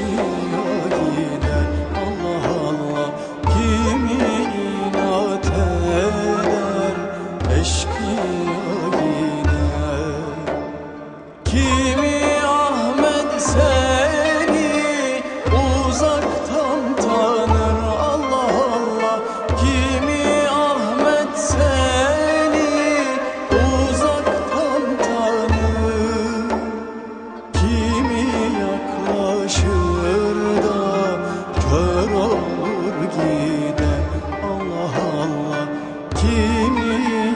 you. olur gider. Allah Allah kimin